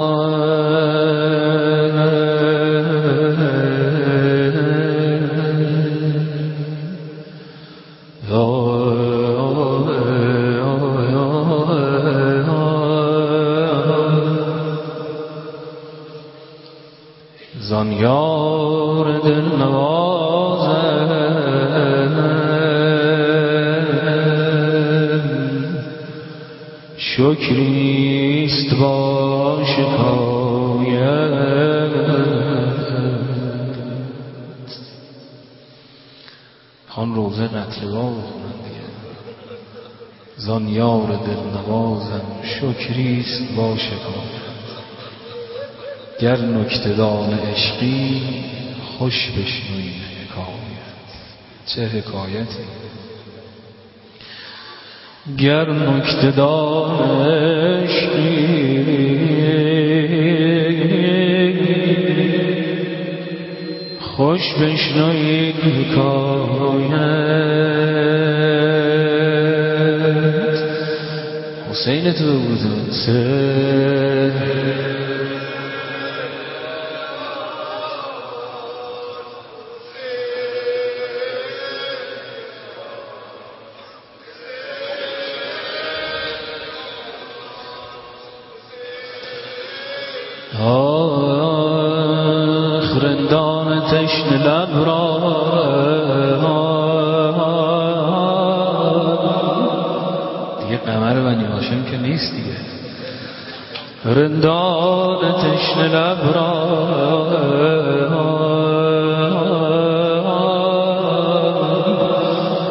زان یار دل شکریست با شکایت خان روزه قتلگاه بخونن دیگه. زان یار دل نوازم شکریست با شکایت گر نکتدان عشقی خوش بشنوی حکایت. چه حکایتی؟ گر نکتدان عشقی خوش بشنوی حکایت حسین تو آخ رندان تشن لب را. دیگه قمر بنی هاشم که نیست دیگه. رندان تشن لب را.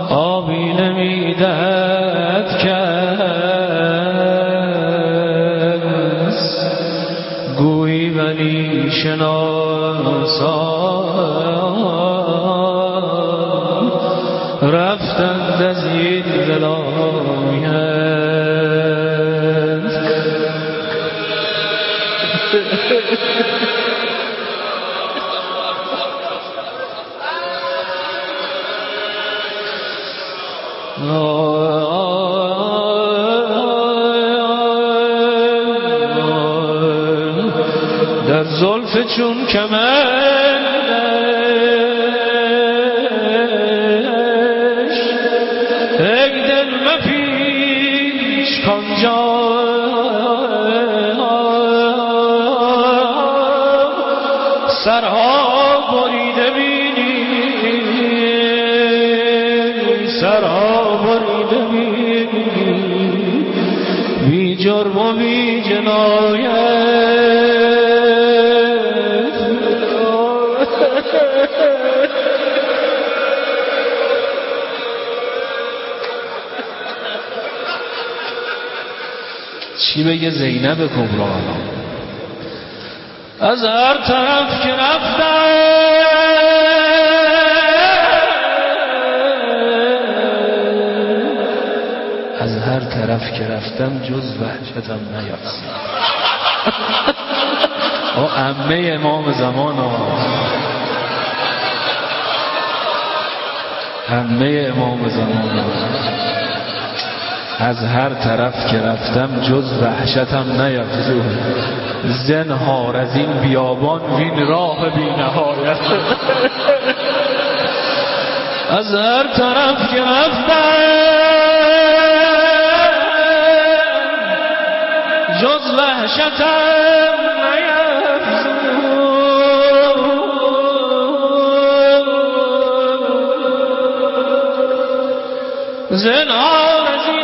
آبی نمی‌دهد. گویی ولی شناسان رفتند از این ولایت زلف چون کمندش ای دل مپیچ کانجا سرها بریده بینی سرها بریده بینی بی جرم و بی جنایت چی بگه زینب کبرا از هر طرف که رفتم. از هر طرف که رفتم جز وحشتم نیافزید او عمه امام زمان ها عمه امام زمان از هر طرف که رفتم جز وحشتم نیفزود زنهار از این بیابان وین راه بی نهایت از هر طرف که رفتم جز وحشتم نیفزود زنهار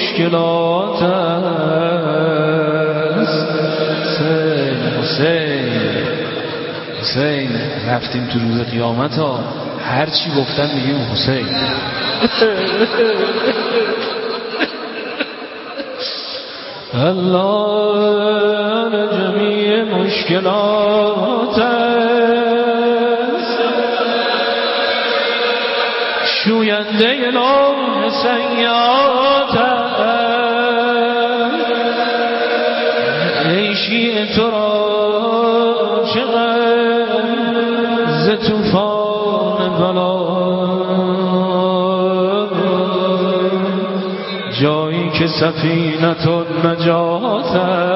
مشکلات است. حسین حسین. حسین رفتیم تو روز قیامت ها. هر چی گفتن میگیم حسین. حلال جمیع مشکلات شوینده لوح سیات ای شیع تو را چقدر ز توفان بلا. جایی که سفینت نجات است